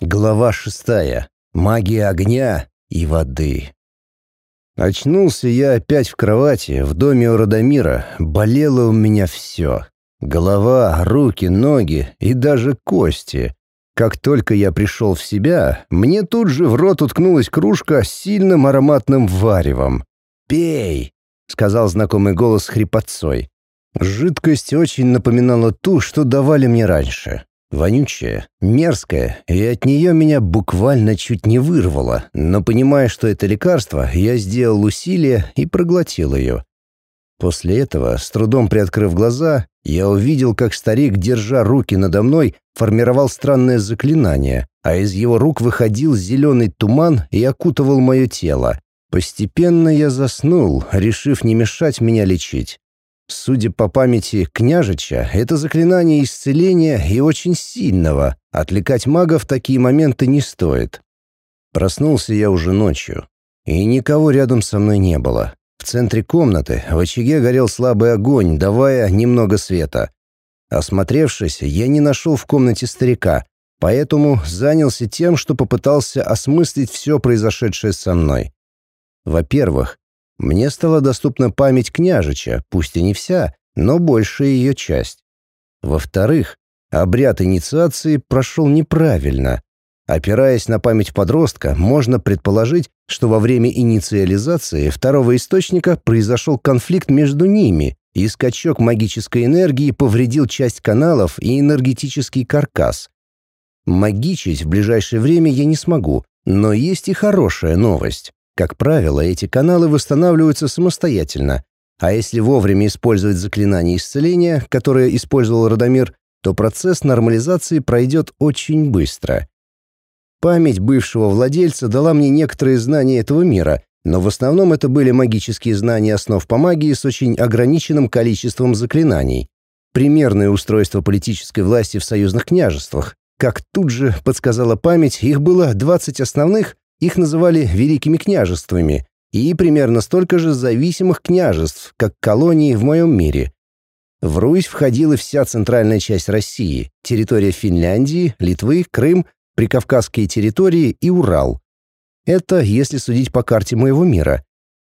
Глава шестая. Магия огня и воды. Очнулся я опять в кровати, в доме у Радомира. Болело у меня все. Голова, руки, ноги и даже кости. Как только я пришел в себя, мне тут же в рот уткнулась кружка с сильным ароматным варевом. «Пей!» — сказал знакомый голос хрипотцой. Жидкость очень напоминала ту, что давали мне раньше. Вонючая, мерзкая, и от нее меня буквально чуть не вырвало, но понимая, что это лекарство, я сделал усилие и проглотил ее. После этого, с трудом приоткрыв глаза, я увидел, как старик, держа руки надо мной, формировал странное заклинание, а из его рук выходил зеленый туман и окутывал мое тело. Постепенно я заснул, решив не мешать меня лечить. Судя по памяти княжича, это заклинание исцеления и очень сильного. Отвлекать мага в такие моменты не стоит. Проснулся я уже ночью, и никого рядом со мной не было. В центре комнаты в очаге горел слабый огонь, давая немного света. Осмотревшись, я не нашел в комнате старика, поэтому занялся тем, что попытался осмыслить все произошедшее со мной. Во-первых, мне стала доступна память княжича, пусть и не вся, но большая ее часть. Во-вторых, обряд инициации прошел неправильно. Опираясь на память подростка, можно предположить, что во время инициализации второго источника произошел конфликт между ними, и скачок магической энергии повредил часть каналов и энергетический каркас. Магичить в ближайшее время я не смогу, но есть и хорошая новость. Как правило, эти каналы восстанавливаются самостоятельно, а если вовремя использовать заклинание исцеления, которое использовал Радомир, то процесс нормализации пройдет очень быстро. Память бывшего владельца дала мне некоторые знания этого мира, но в основном это были магические знания основ по магии с очень ограниченным количеством заклинаний. Примерное устройство политической власти в союзных княжествах. Как тут же подсказала память, их было 20 основных их называли великими княжествами и примерно столько же зависимых княжеств, как колонии в моем мире. В Русь входила вся центральная часть России, территория Финляндии, Литвы, Крым, Прикавказские территории и Урал. Это если судить по карте моего мира.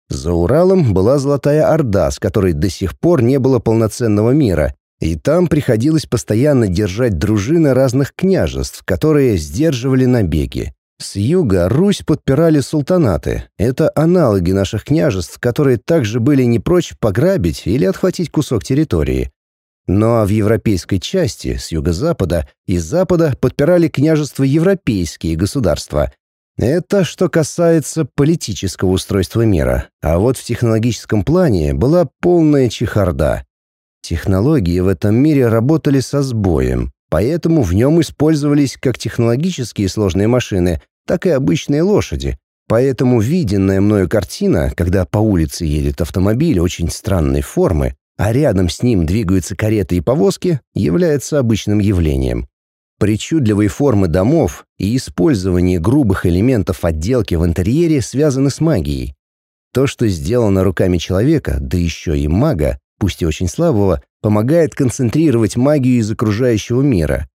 За Уралом была Золотая Орда, с которой до сих пор не было полноценного мира, и там приходилось постоянно держать дружины разных княжеств, которые сдерживали набеги. С юга Русь подпирали султанаты. Это аналоги наших княжеств, которые также были не прочь пограбить или отхватить кусок территории. Ну а в европейской части, с юго-запада и запада подпирали княжества европейские государства. Это что касается политического устройства мира. А вот в технологическом плане была полная чехарда. Технологии в этом мире работали со сбоем, поэтому в нем использовались как технологические сложные машины, так и обычные лошади. Поэтому виденная мною картина, когда по улице едет автомобиль очень странной формы, а рядом с ним двигаются кареты и повозки, является обычным явлением. Причудливые формы домов и использование грубых элементов отделки в интерьере связаны с магией. То, что сделано руками человека, да еще и мага, пусть и очень слабого, помогает концентрировать магию из окружающего мира.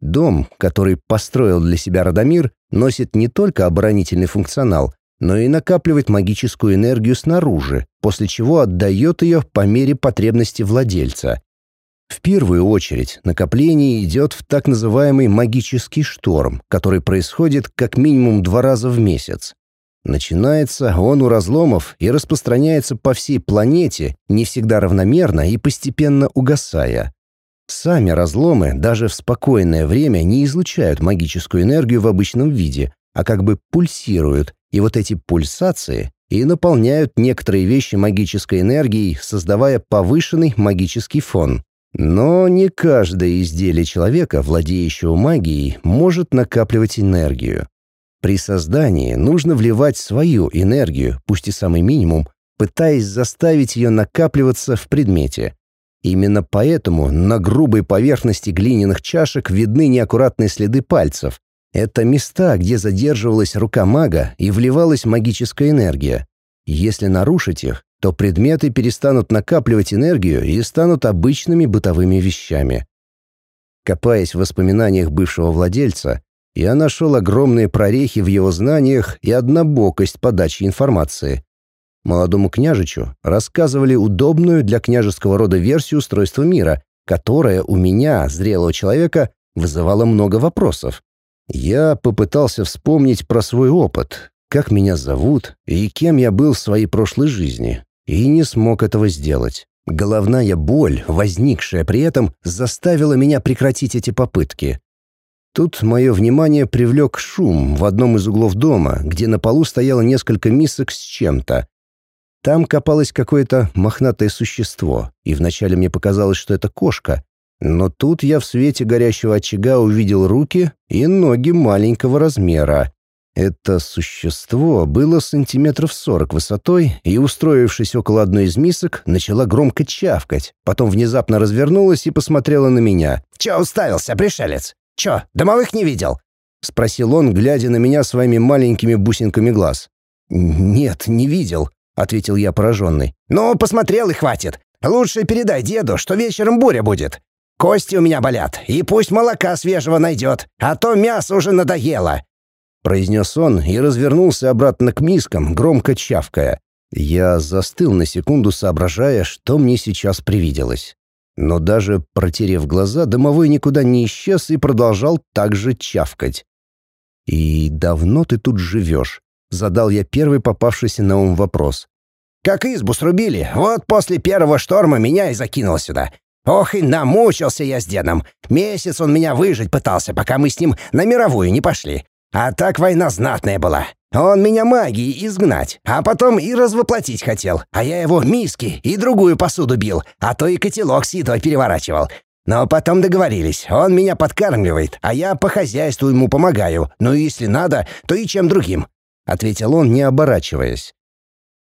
Дом, который построил для себя Радомир, носит не только оборонительный функционал, но и накапливает магическую энергию снаружи, после чего отдает ее по мере потребности владельца. В первую очередь накопление идет в так называемый магический шторм, который происходит как минимум два раза в месяц. Начинается он у разломов и распространяется по всей планете, не всегда равномерно и постепенно угасая. Сами разломы даже в спокойное время не излучают магическую энергию в обычном виде, а как бы пульсируют, и вот эти пульсации и наполняют некоторые вещи магической энергией, создавая повышенный магический фон. Но не каждое изделие человека, владеющего магией, может накапливать энергию. При создании нужно вливать свою энергию, пусть и самый минимум, пытаясь заставить ее накапливаться в предмете. Именно поэтому на грубой поверхности глиняных чашек видны неаккуратные следы пальцев. Это места, где задерживалась рука мага и вливалась магическая энергия. Если нарушить их, то предметы перестанут накапливать энергию и станут обычными бытовыми вещами. Копаясь в воспоминаниях бывшего владельца, Я нашел огромные прорехи в его знаниях и однобокость подачи информации. Молодому княжичу рассказывали удобную для княжеского рода версию устройства мира, которая у меня, зрелого человека, вызывала много вопросов. Я попытался вспомнить про свой опыт, как меня зовут и кем я был в своей прошлой жизни, и не смог этого сделать. Головная боль, возникшая при этом, заставила меня прекратить эти попытки. Тут мое внимание привлек шум в одном из углов дома, где на полу стояло несколько мисок с чем-то. Там копалось какое-то мохнатое существо, и вначале мне показалось, что это кошка, но тут я в свете горящего очага увидел руки и ноги маленького размера. Это существо было сантиметров сорок высотой и, устроившись около одной из мисок, начала громко чавкать, потом внезапно развернулась и посмотрела на меня. «Чё уставился, пришелец? Чё, домовых не видел?» — спросил он, глядя на меня своими маленькими бусинками глаз. «Нет, не видел», — ответил я пораженный. «Ну, посмотрел и хватит. Лучше передай деду, что вечером буря будет. Кости у меня болят, и пусть молока свежего найдет, а то мясо уже надоело», — произнес он и развернулся обратно к мискам, громко чавкая. Я застыл на секунду, соображая, что мне сейчас привиделось. Но даже протерев глаза, домовой никуда не исчез и продолжал так же чавкать. «И давно ты тут живешь?» — задал я первый попавшийся на ум вопрос. «Как избу срубили, вот после первого шторма меня и закинуло сюда. Ох, и намучился я с дедом. Месяц он меня выжить пытался, пока мы с ним на мировую не пошли. А так война знатная была. Он меня магией изгнать, а потом и развоплотить хотел. А я его миски и другую посуду бил, а то и котелок с едой переворачивал. Но потом договорились, он меня подкармливает, а я по хозяйству ему помогаю. Ну, если надо, то и чем другим», — ответил он, не оборачиваясь.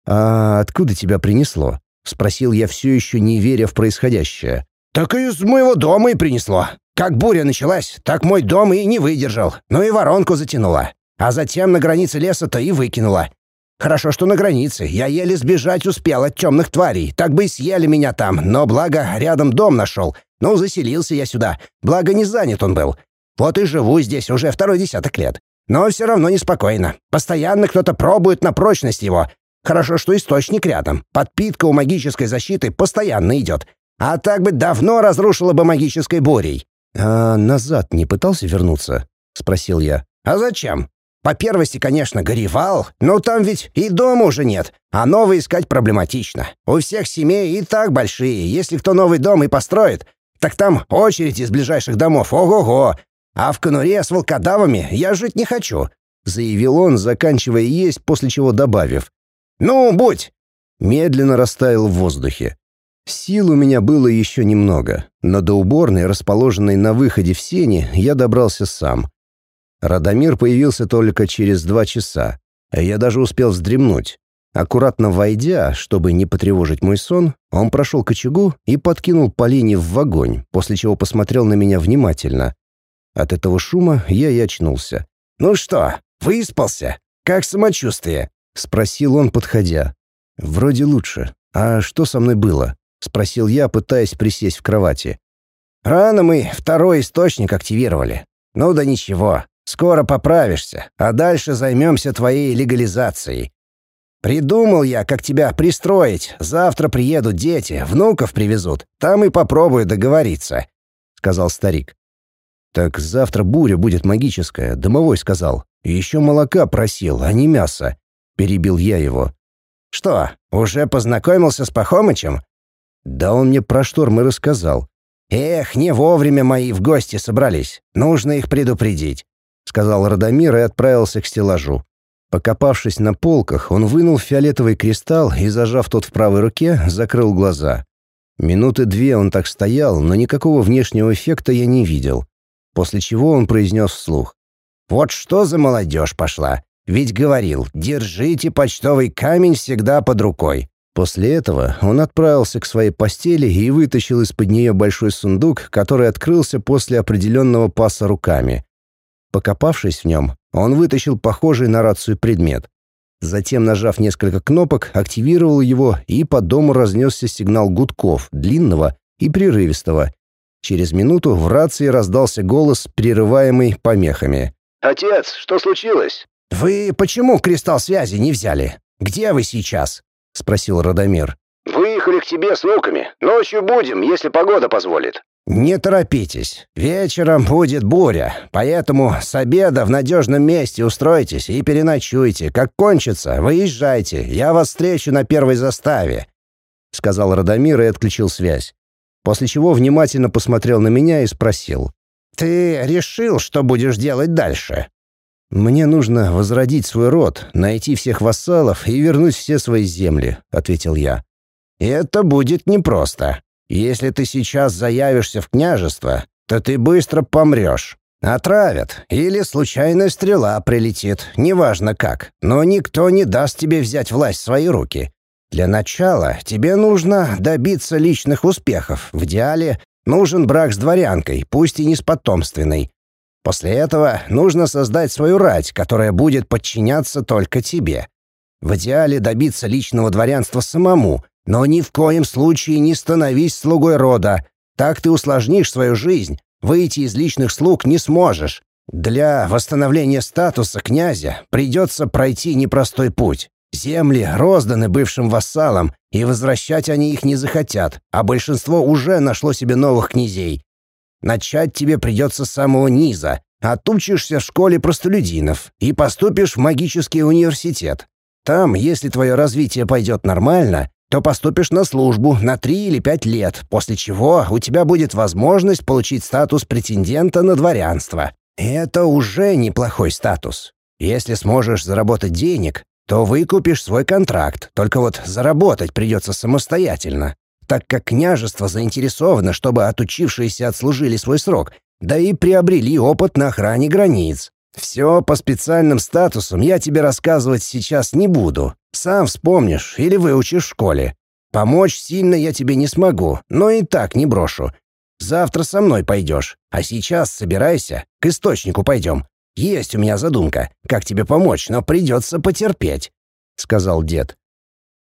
«А откуда тебя принесло?» — спросил я все еще, не веря в происходящее. «Так из моего дома и принесло. Как буря началась, так мой дом и не выдержал. Ну и воронку затянула. А затем на границе леса-то и выкинула. Хорошо, что на границе. Я еле сбежать успел от темных тварей. Так бы и съели меня там, но благо рядом дом нашел. Ну, заселился я сюда. Благо не занят он был. Вот и живу здесь уже второй десяток лет. Но все равно неспокойно. Постоянно кто-то пробует на прочность его. Хорошо, что источник рядом. Подпитка у магической защиты постоянно идет. А так бы давно разрушила бы магической бурей. «А назад не пытался вернуться?» — спросил я. «А зачем? По первости, конечно, горевал, но там ведь и дома уже нет, а новый искать проблематично. У всех семей и так большие, если кто новый дом и построит, так там очередь из ближайших домов, ого-го. А в конуре с волкодавами я жить не хочу», — заявил он, заканчивая есть, после чего добавив. «Ну, будь!» Медленно растаял в воздухе. Сил у меня было еще немного, но до уборной, расположенной на выходе в сене, я добрался сам. Радомир появился только через два часа, а я даже успел вздремнуть. Аккуратно войдя, чтобы не потревожить мой сон, он прошел к очагу и подкинул поленье в огонь, после чего посмотрел на меня внимательно. От этого шума я и очнулся. «Ну что, выспался? Как самочувствие?» — спросил он, подходя. «Вроде лучше. А что со мной было?» — спросил я, пытаясь присесть в кровати. «Рано мы второй источник активировали. Ну да ничего, скоро поправишься, а дальше займемся твоей легализацией. Придумал я, как тебя пристроить. Завтра приедут дети, внуков привезут. Там и попробую договориться», — сказал старик. «Так завтра буря будет магическая», — домовой сказал. «Еще молока просил, а не мясо. — перебил я его. «Что, уже познакомился с Пахомычем?» «Да он мне про шторм и рассказал». «Эх, не вовремя мои в гости собрались. Нужно их предупредить», — сказал Радомир и отправился к стеллажу. Покопавшись на полках, он вынул фиолетовый кристалл и, зажав тот в правой руке, закрыл глаза. Минуты две он так стоял, но никакого внешнего эффекта я не видел. После чего он произнес вслух. «Вот что за молодежь пошла. Ведь говорил, держите почтовый камень всегда под рукой. После этого он отправился к своей постели и вытащил из-под нее большой сундук, который открылся после определенного паса руками. Покопавшись в нем, он вытащил похожий на рацию предмет. Затем, нажав несколько кнопок, активировал его, и по дому разнесся сигнал гудков, длинного и прерывистого. Через минуту в рации раздался голос, прерываемый помехами. «Отец, что случилось?» «Вы почему кристалл связи не взяли? Где вы сейчас?» — спросил Радомир. «Выехали к тебе с внуками. Ночью будем, если погода позволит». «Не торопитесь. Вечером будет буря, поэтому с обеда в надежном месте устройтесь и переночуйте. Как кончится, выезжайте. Я вас встречу на первой заставе», — сказал Радомир и отключил связь. После чего внимательно посмотрел на меня и спросил. «Ты решил, что будешь делать дальше?» «Мне нужно возродить свой род, найти всех вассалов и вернуть все свои земли», — ответил я. «Это будет непросто. Если ты сейчас заявишься в княжество, то ты быстро помрешь. Отравят, или случайная стрела прилетит, неважно как, но никто не даст тебе взять власть в свои руки. Для начала тебе нужно добиться личных успехов. В идеале нужен брак с дворянкой, пусть и не с потомственной. После этого нужно создать свою рать, которая будет подчиняться только тебе. В идеале добиться личного дворянства самому, но ни в коем случае не становись слугой рода. Так ты усложнишь свою жизнь, выйти из личных слуг не сможешь. Для восстановления статуса князя придется пройти непростой путь. Земли розданы бывшим вассалам, и возвращать они их не захотят, а большинство уже нашло себе новых князей. Начать тебе придется с самого низа. Отучишься в школе простолюдинов и поступишь в магический университет. Там, если твое развитие пойдет нормально, то поступишь на службу на три или пять лет, после чего у тебя будет возможность получить статус претендента на дворянство. Это уже неплохой статус. Если сможешь заработать денег, то выкупишь свой контракт, только вот заработать придется самостоятельно, так как княжество заинтересовано, чтобы отучившиеся отслужили свой срок, да и приобрели опыт на охране границ. Все по специальным статусам я тебе рассказывать сейчас не буду. Сам вспомнишь или выучишь в школе. Помочь сильно я тебе не смогу, но и так не брошу. Завтра со мной пойдешь, а сейчас собирайся, к источнику пойдем. Есть у меня задумка, как тебе помочь, но придется потерпеть», — сказал дед.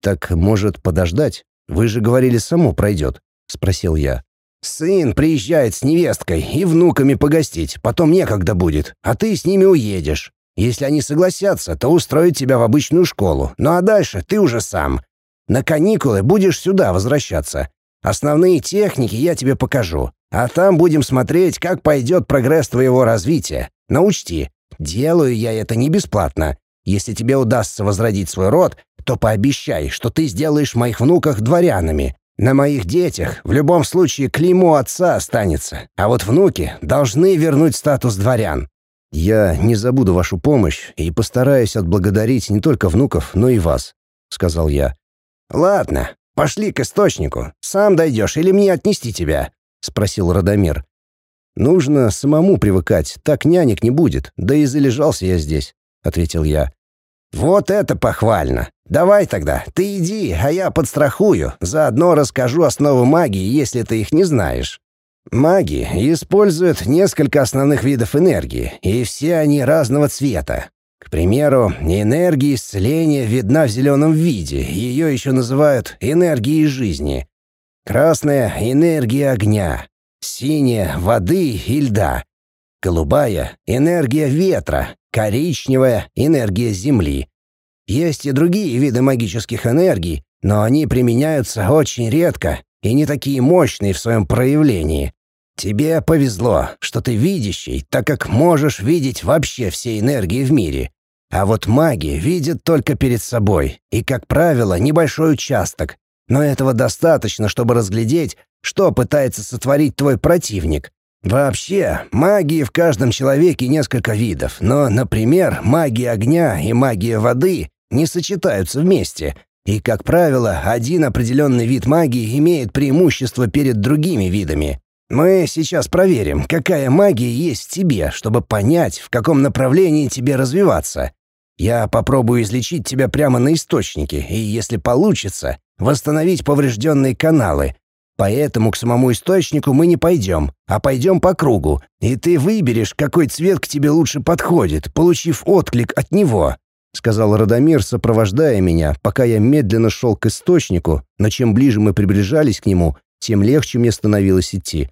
«Так, может, подождать? Вы же говорили, само пройдет», — спросил я. «Сын приезжает с невесткой и внуками погостить, потом некогда будет, а ты с ними уедешь. Если они согласятся, то устроят тебя в обычную школу, ну а дальше ты уже сам. На каникулы будешь сюда возвращаться. Основные техники я тебе покажу, а там будем смотреть, как пойдет прогресс твоего развития. Но учти, делаю я это не бесплатно. Если тебе удастся возродить свой род, то пообещай, что ты сделаешь моих внуках дворянами. На моих детях в любом случае клеймо отца останется, а вот внуки должны вернуть статус дворян. Я не забуду вашу помощь и постараюсь отблагодарить не только внуков, но и вас, сказал я. Ладно, пошли к источнику. Сам дойдешь или мне отнести тебя? спросил Радомир. Нужно самому привыкать, так нянек не будет, да и залежался я здесь, ответил я. «Вот это похвально! Давай тогда, ты иди, а я подстрахую, заодно расскажу основы магии, если ты их не знаешь». Маги используют несколько основных видов энергии, и все они разного цвета. К примеру, энергия исцеления видна в зеленом виде, ее еще называют энергией жизни. Красная — энергия огня, синяя — воды и льда, голубая — энергия ветра, коричневая — энергия Земли. Есть и другие виды магических энергий, но они применяются очень редко и не такие мощные в своем проявлении. Тебе повезло, что ты видящий, так как можешь видеть вообще все энергии в мире. А вот маги видят только перед собой, и, как правило, небольшой участок. Но этого достаточно, чтобы разглядеть, что пытается сотворить твой противник. Вообще, магии в каждом человеке несколько видов, но, например, магия огня и магия воды не сочетаются вместе, и, как правило, один определенный вид магии имеет преимущество перед другими видами. Мы сейчас проверим, какая магия есть в тебе, чтобы понять, в каком направлении тебе развиваться. Я попробую излечить тебя прямо на источнике, и, если получится, восстановить поврежденные каналы, Поэтому к самому источнику мы не пойдем, а пойдем по кругу, и ты выберешь, какой цвет к тебе лучше подходит, получив отклик от него», — сказал Радомир, сопровождая меня, пока я медленно шел к источнику, но чем ближе мы приближались к нему, тем легче мне становилось идти.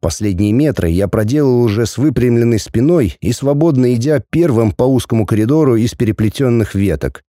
Последние метры я проделал уже с выпрямленной спиной и свободно идя первым по узкому коридору из переплетенных веток.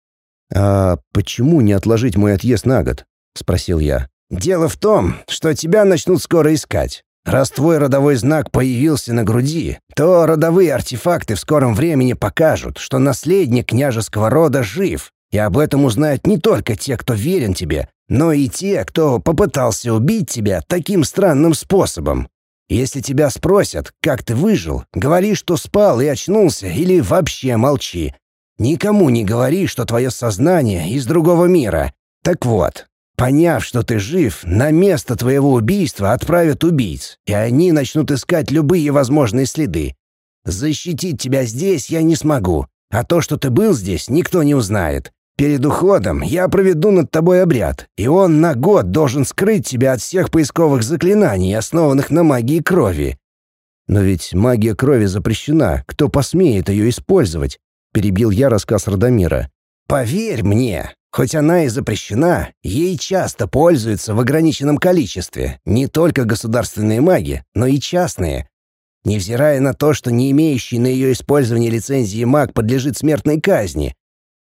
«А почему не отложить мой отъезд на год?» — спросил я. «Дело в том, что тебя начнут скоро искать. Раз твой родовой знак появился на груди, то родовые артефакты в скором времени покажут, что наследник княжеского рода жив, и об этом узнают не только те, кто верен тебе, но и те, кто попытался убить тебя таким странным способом. Если тебя спросят, как ты выжил, говори, что спал и очнулся, или вообще молчи. Никому не говори, что твое сознание из другого мира. Так вот, поняв, что ты жив, на место твоего убийства отправят убийц, и они начнут искать любые возможные следы. Защитить тебя здесь я не смогу, а то, что ты был здесь, никто не узнает. Перед уходом я проведу над тобой обряд, и он на год должен скрыть тебя от всех поисковых заклинаний, основанных на магии крови. Но ведь магия крови запрещена, кто посмеет ее использовать? Перебил я рассказ Радомира. Поверь мне, хоть она и запрещена, ей часто пользуются в ограниченном количестве, не только государственные маги, но и частные. Невзирая на то, что не имеющий на ее использование лицензии маг подлежит смертной казни,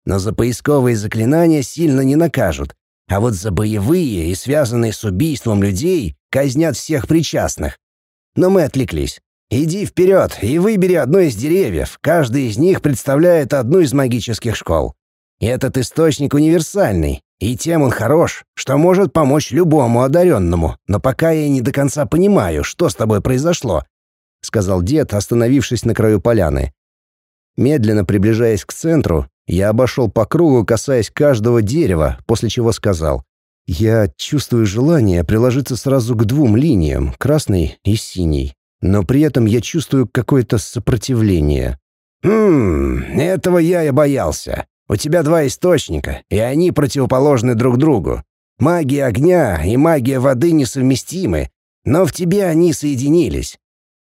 но за поисковые заклинания сильно не накажут, а вот за боевые и связанные с убийством людей казнят всех причастных. Но мы отвлеклись. Иди вперед и выбери одно из деревьев, каждый из них представляет одну из магических школ. Этот источник универсальный, и тем он хорош, что может помочь любому одаренному, но пока я не до конца понимаю, что с тобой произошло», — сказал дед, остановившись на краю поляны. Медленно приближаясь к центру, я обошел по кругу, касаясь каждого дерева, после чего сказал. «Я чувствую желание приложиться сразу к двум линиям, красной и синей. Но при этом я чувствую какое-то сопротивление». «Хм, этого я и боялся. У тебя два источника, и они противоположны друг другу. Магия огня и магия воды несовместимы, но в тебе они соединились.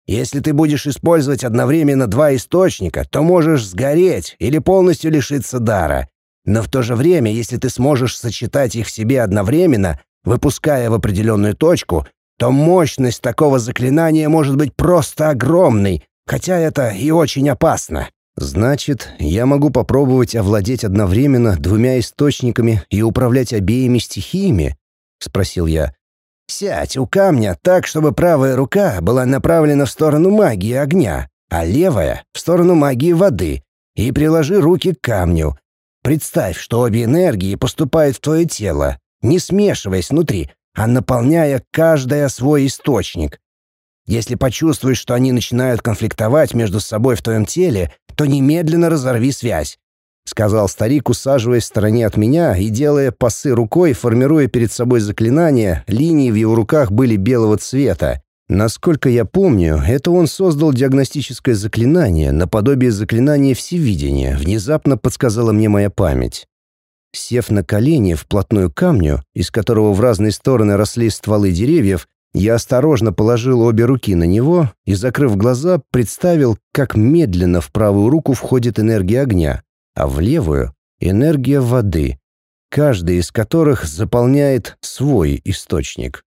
Если ты будешь использовать одновременно два источника, то можешь сгореть или полностью лишиться дара. Но в то же время, если ты сможешь сочетать их в себе одновременно, выпуская в определенную точку, то мощность такого заклинания может быть просто огромной, хотя это и очень опасно. Значит, я могу попробовать овладеть одновременно двумя источниками и управлять обеими стихиями? спросил я. Сядь у камня так, чтобы правая рука была направлена в сторону магии огня, а левая — в сторону магии воды, и приложи руки к камню. Представь, что обе энергии поступают в твое тело, не смешиваясь внутри, а наполняя каждая свой источник. Если почувствуешь, что они начинают конфликтовать между собой в твоем теле, то немедленно разорви связь. — сказал старик, усаживаясь в стороне от меня и делая пасы рукой, формируя перед собой заклинания, линии в его руках были белого цвета. Насколько я помню, это он создал диагностическое заклинание, наподобие заклинания всевидения, внезапно подсказала мне моя память. Сев на колени вплотную к камню, из которого в разные стороны росли стволы деревьев, я осторожно положил обе руки на него и, закрыв глаза, представил, как медленно в правую руку входит энергия огня а в левую — энергия воды, каждый из которых заполняет свой источник.